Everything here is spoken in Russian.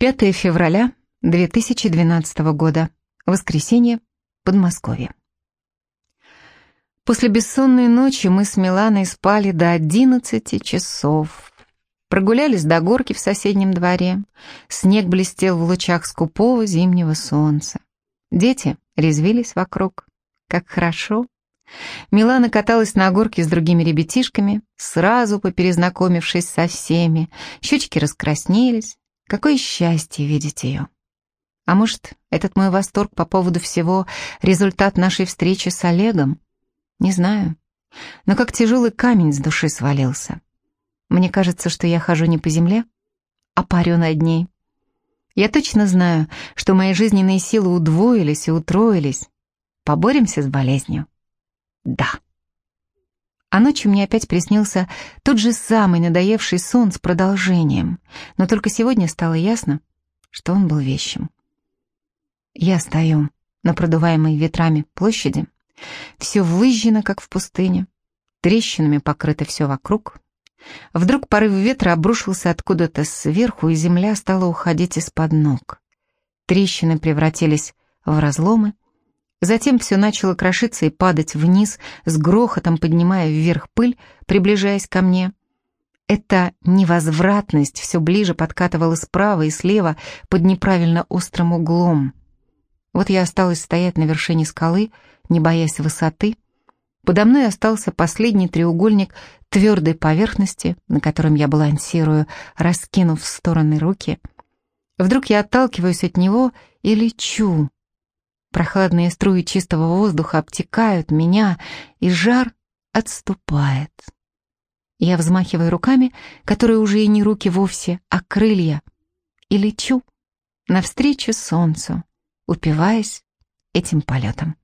5 февраля 2012 года. Воскресенье. Подмосковье. После бессонной ночи мы с Миланой спали до 11 часов. Прогулялись до горки в соседнем дворе. Снег блестел в лучах скупого зимнего солнца. Дети резвились вокруг. Как хорошо. Милана каталась на горке с другими ребятишками, сразу поперезнакомившись со всеми. Щечки раскраснелись, Какое счастье видеть ее. А может, этот мой восторг по поводу всего — результат нашей встречи с Олегом? Не знаю. Но как тяжелый камень с души свалился. Мне кажется, что я хожу не по земле, а парю над ней. Я точно знаю, что мои жизненные силы удвоились и утроились. Поборемся с болезнью? Да. А ночью мне опять приснился тот же самый надоевший сон с продолжением, но только сегодня стало ясно, что он был вещим. Я стою на продуваемой ветрами площади, все выжжено, как в пустыне, трещинами покрыто все вокруг. Вдруг порыв ветра обрушился откуда-то сверху, и земля стала уходить из-под ног. Трещины превратились в разломы, Затем все начало крошиться и падать вниз, с грохотом поднимая вверх пыль, приближаясь ко мне. Эта невозвратность все ближе подкатывала справа и слева под неправильно острым углом. Вот я осталась стоять на вершине скалы, не боясь высоты. Подо мной остался последний треугольник твердой поверхности, на котором я балансирую, раскинув в стороны руки. Вдруг я отталкиваюсь от него и лечу, Прохладные струи чистого воздуха обтекают меня, и жар отступает. Я взмахиваю руками, которые уже и не руки вовсе, а крылья, и лечу навстречу солнцу, упиваясь этим полетом.